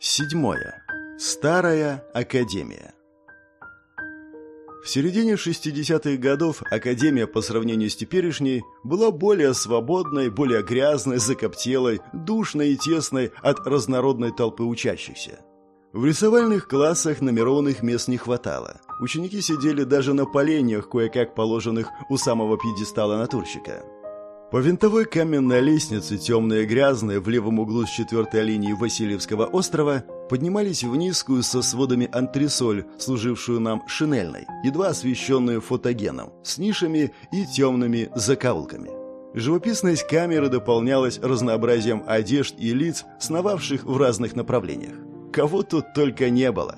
Седьмое. Старая Академия. В середине 60-х годов Академия по сравнению с теперешней была более свободной, более грязной, закоптелой, душной и тесной от разнородной толпы учащихся. В рисовальных классах номерованных мест не хватало. Ученики сидели даже на поленьях, кое-как положенных у самого пьедестала натурщика. По винтовой каменной лестнице, темные и грязные, в левом углу с четвертой линии Васильевского острова, поднимались в низкую со сводами антресоль, служившую нам шинельной, едва освещенную фотогеном, с нишами и темными закоулками. Живописность камеры дополнялась разнообразием одежд и лиц, сновавших в разных направлениях. Кого тут только не было.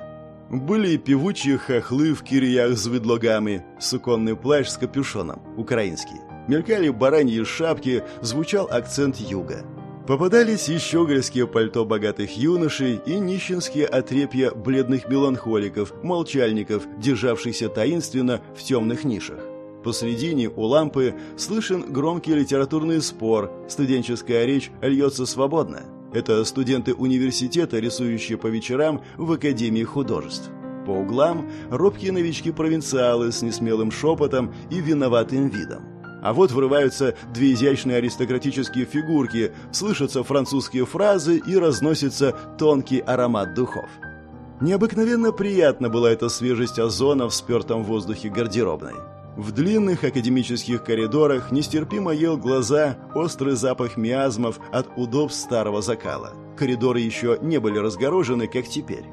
Были и певучие хохлы в кирьях с выдлогами, суконный плащ с капюшоном, украинский мелькали бараньи шапки, звучал акцент юга. Попадались и щегольские пальто богатых юношей и нищенские отрепья бледных меланхоликов, молчальников, державшихся таинственно в темных нишах. Посредине у лампы слышен громкий литературный спор, студенческая речь льется свободно. Это студенты университета, рисующие по вечерам в Академии художеств. По углам робкие новички-провинциалы с несмелым шепотом и виноватым видом. А вот врываются две изящные аристократические фигурки, слышатся французские фразы и разносится тонкий аромат духов. Необыкновенно приятно была эта свежесть озона в спертом воздухе гардеробной. В длинных академических коридорах нестерпимо ел глаза острый запах миазмов от удобств старого закала. Коридоры еще не были разгорожены, как теперь.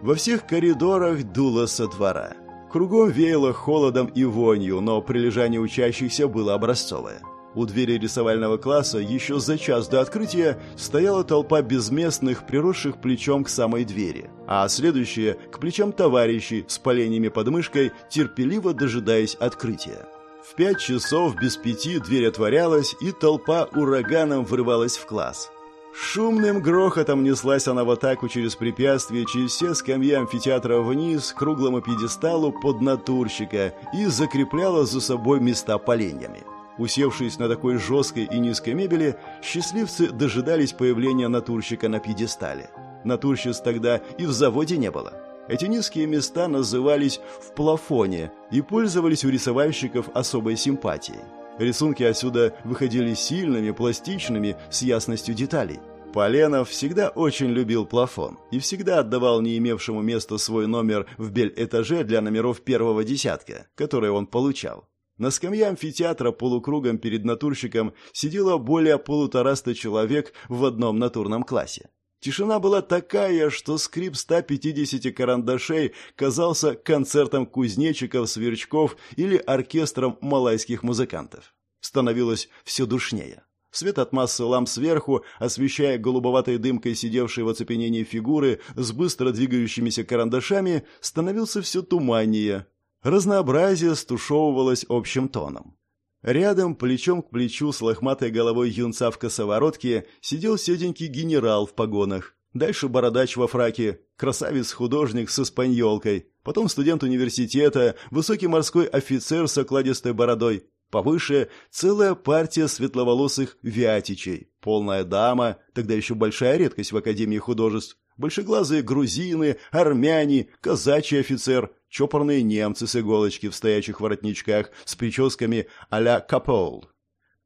Во всех коридорах дуло со двора – Кругом веяло холодом и вонью, но прилежание учащихся было образцовое. У двери рисовального класса еще за час до открытия стояла толпа безместных, приросших плечом к самой двери, а следующие – к плечам товарищей с поленьями под мышкой, терпеливо дожидаясь открытия. В пять часов без пяти дверь отворялась, и толпа ураганом врывалась в класс. Шумным грохотом неслась она в атаку через препятствие, через все скамьи амфитеатра вниз, к круглому пьедесталу под натурщика и закрепляла за собой места поленьями. Усевшись на такой жесткой и низкой мебели, счастливцы дожидались появления натурщика на пьедестале. Натурщиц тогда и в заводе не было. Эти низкие места назывались «в плафоне» и пользовались у рисовальщиков особой симпатией. Рисунки отсюда выходили сильными, пластичными, с ясностью деталей. Поленов всегда очень любил плафон и всегда отдавал не имевшему места свой номер в бель-этаже для номеров первого десятка, которые он получал. На скамье амфитеатра полукругом перед натурщиком сидело более полутораста человек в одном натурном классе. Тишина была такая, что скрип 150 карандашей казался концертом кузнечиков, сверчков или оркестром малайских музыкантов. Становилось все душнее. Свет от массы ламп сверху, освещая голубоватой дымкой сидевшие в оцепенении фигуры с быстро двигающимися карандашами, становился все туманнее. Разнообразие стушевывалось общим тоном. Рядом, плечом к плечу с лохматой головой юнца в косоворотке, сидел седенький генерал в погонах. Дальше бородач во фраке, красавец-художник с испаньолкой, потом студент университета, высокий морской офицер с окладистой бородой, повыше целая партия светловолосых вятичей, полная дама, тогда еще большая редкость в Академии художеств, большеглазые грузины, армяне, казачий офицер, чопорные немцы с иголочки в стоячих воротничках с прическами а-ля Капол.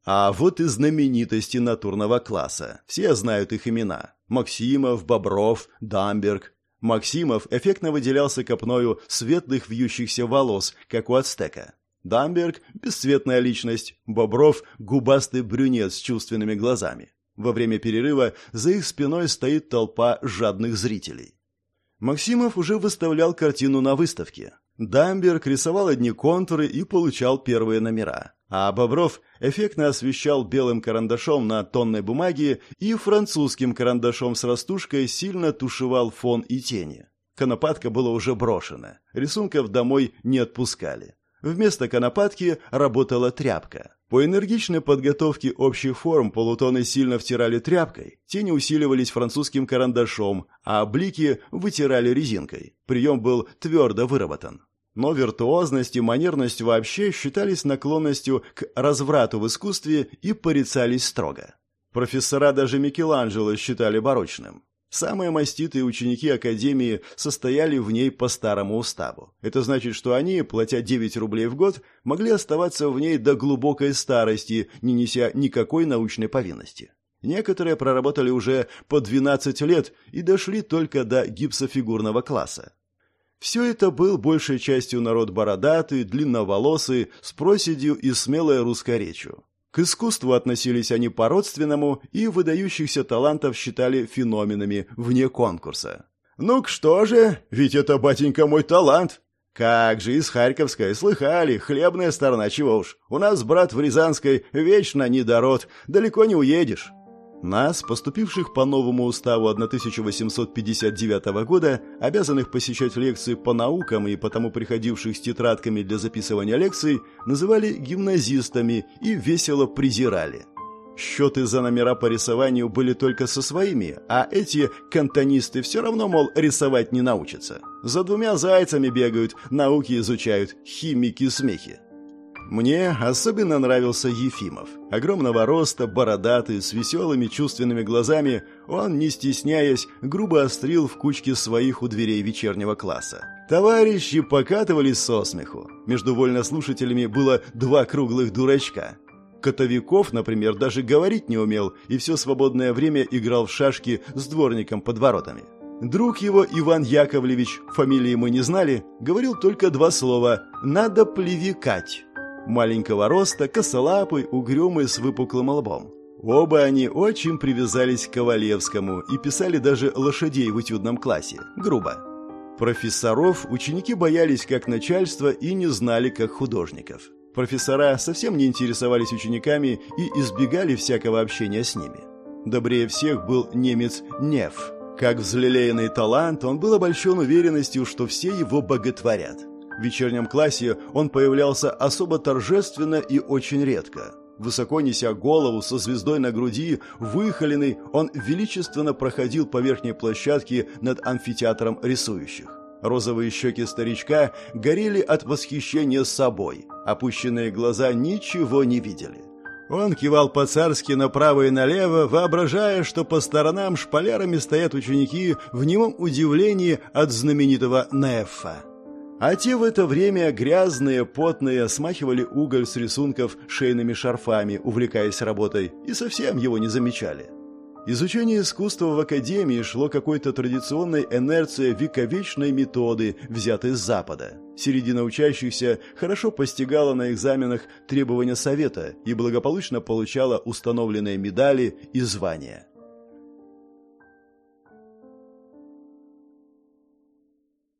А вот и знаменитости натурного класса. Все знают их имена. Максимов, Бобров, Дамберг. Максимов эффектно выделялся копною светлых вьющихся волос, как у ацтека. Дамберг – бесцветная личность, Бобров – губастый брюнет с чувственными глазами. Во время перерыва за их спиной стоит толпа жадных зрителей. Максимов уже выставлял картину на выставке. Дамберг рисовал одни контуры и получал первые номера. А Бобров эффектно освещал белым карандашом на тонной бумаге и французским карандашом с растушкой сильно тушевал фон и тени. Конопатка была уже брошена. Рисунков домой не отпускали. Вместо конопатки работала тряпка. По энергичной подготовке общих форм полутоны сильно втирали тряпкой, тени усиливались французским карандашом, а блики вытирали резинкой. Прием был твердо выработан. Но виртуозность и манерность вообще считались наклонностью к разврату в искусстве и порицались строго. Профессора даже Микеланджело считали барочным. Самые маститые ученики Академии состояли в ней по старому уставу. Это значит, что они, платя 9 рублей в год, могли оставаться в ней до глубокой старости, не неся никакой научной повинности. Некоторые проработали уже по 12 лет и дошли только до гипсофигурного класса. Все это был большей частью народ бородатый, длинноволосый, с проседью и смелой русской речью. К искусству относились они по-родственному и выдающихся талантов считали феноменами вне конкурса. «Ну что же, ведь это, батенька, мой талант!» «Как же, из Харьковской, слыхали, хлебная сторона, чего уж. У нас, брат, в Рязанской вечно недород, далеко не уедешь». Нас, поступивших по новому уставу 1859 года, обязанных посещать лекции по наукам и потому приходивших с тетрадками для записывания лекций, называли гимназистами и весело презирали. Счеты за номера по рисованию были только со своими, а эти кантонисты все равно, мол, рисовать не научатся. За двумя зайцами бегают, науки изучают, химики-смехи. Мне особенно нравился Ефимов. Огромного роста, бородатый, с веселыми чувственными глазами, он, не стесняясь, грубо острил в кучке своих у дверей вечернего класса. Товарищи покатывались со смеху. Между вольнослушателями было два круглых дурачка. Котовиков, например, даже говорить не умел и все свободное время играл в шашки с дворником под воротами. Друг его, Иван Яковлевич, фамилии мы не знали, говорил только два слова «надо плевикать». Маленького роста, косолапый, угрюмый с выпуклым лбом. Оба они очень привязались к Ковалевскому и писали даже лошадей в этюдном классе. Грубо. Профессоров ученики боялись как начальства и не знали как художников. Профессора совсем не интересовались учениками и избегали всякого общения с ними. Добрее всех был немец Нев. Как взлелеянный талант, он был обольщен уверенностью, что все его боготворят. В вечернем классе он появлялся особо торжественно и очень редко. Высоко неся голову со звездой на груди, выхоленный, он величественно проходил по верхней площадке над амфитеатром рисующих. Розовые щеки старичка горели от восхищения собой. Опущенные глаза ничего не видели. Он кивал по-царски направо и налево, воображая, что по сторонам шпалерами стоят ученики в немом удивлении от знаменитого Нефа. А те в это время грязные, потные, смахивали уголь с рисунков шейными шарфами, увлекаясь работой, и совсем его не замечали. Изучение искусства в академии шло какой-то традиционной инерцией вековечной методы, взятой с Запада. Середина учащихся хорошо постигала на экзаменах требования совета и благополучно получала установленные медали и звания.